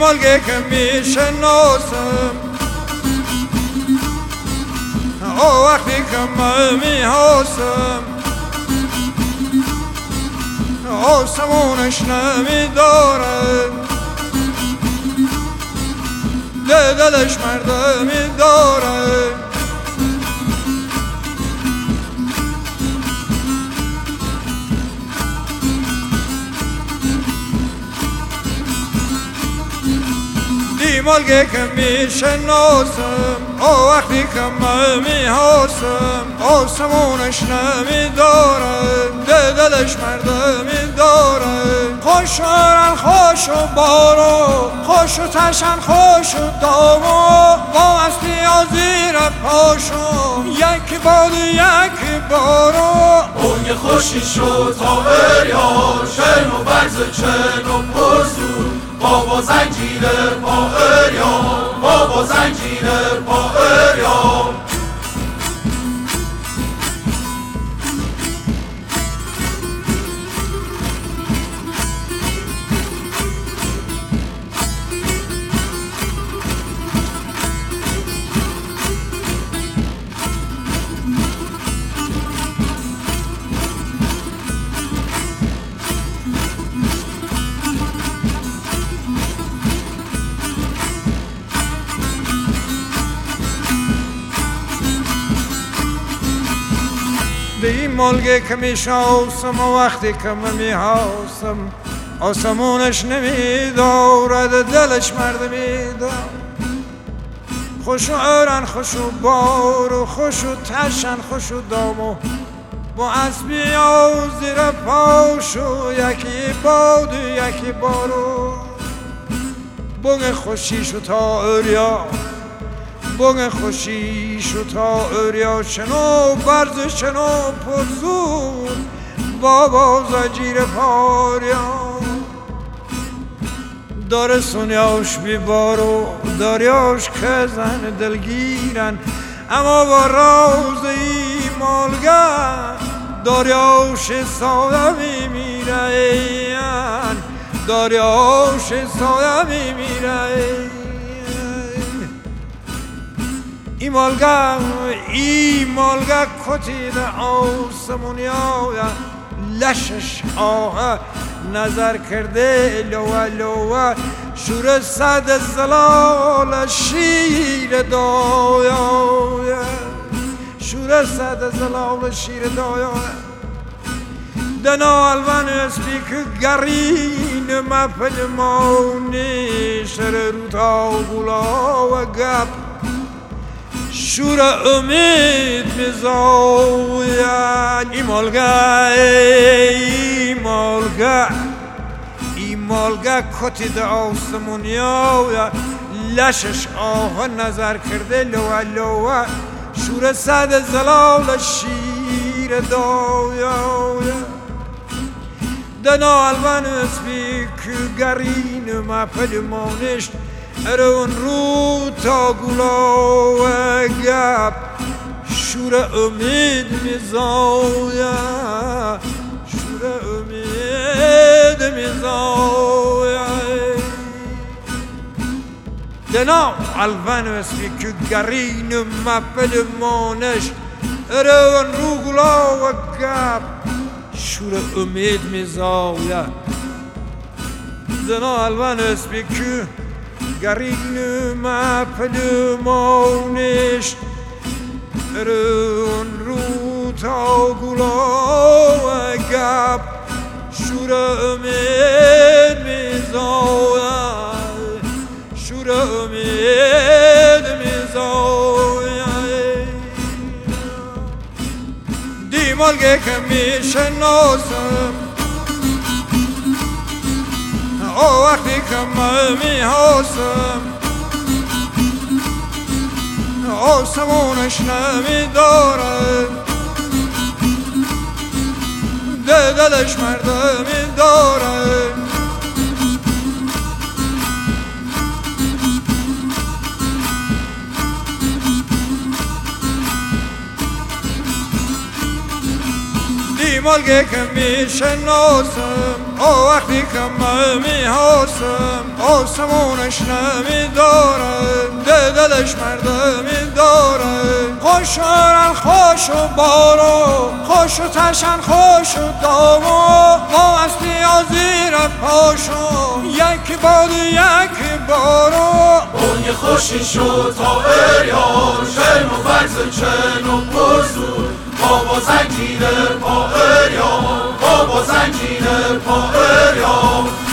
ملگه که میشناسم او وقتی که من میحاسم آسمونش نمیداره دلش مردمی داره ملگه که میشناسم او وقتی که من میحاسم آسمونش نمیداره. ده دلش مرده میداره. خوش آرن خوش و بارو. خوش و تشن، خوش و دامو با از زیر پاشو یکی باد یکی بارو. اون خوشی شد تا بریا شن و برز چن و پرزور بابا زنجیر با اریام بابا زنجیر با اریام به این ملگه که میشاسم و وقتی که من میحاسم آسمونش نمیدارد دلش مرد میدار خوش و ارن خوش و بار و خوش و تشن، خوش و دامو با اسبی و زیر پاشو یکی باد و یکی بارو بگ خوشیشو تا اریا. بگ خوشیشو تا اریا شنو برز شنو پرزور. بابا زجیر پاریا. داره سونیاش بیبارو داریاش که زن دلگیرن. اما با راز ای مالگن داریاش ساده میمیرن. داریاش ساده میمیرن. ای مالگا ای مالگا کتید آسمونیا لشش آه نظر کرده لوا لوا شور صد زلال شیر دایا شور صد زلال شیر دایا دنا الوان اسپیک گرین مپل مونی شر روتا گلا و گپ شور امید میزاین ای مالگا ای مالگا ای مالگا کتید آسمونیا لشش آه نظر کرده لوا لوا شور صد زلال شیر دایا دنا الوان اسبیک گرین ما پلمانشت اون رو تا گلا و گپ شور امید میزایا شور امید میزایا دنا الوان اسمی که گرین مپل مانش اون رو و گپ شور امید میزایا دنا الوان اسمی که گرین مپلمانش رون رو تا گلا گب شور امید میزاید شور امید میزاید دیمالگه که میشناسم او وقتی که من میحاسم آسمونش نمیداره دلش مردمی داره مالگه که میشناسم او وقتی که من میحاسم آسمونش نمیدارم دلش مردمی داره خوش آرن، خوش و بارو خوش و تشن خوش و دامو ما از زیر پاشو یکی باد یکی بارو اون خوشی شد تا اریان شن و فرز چن و بزرگ. 보보산지를 보으려 보보산지를 보으려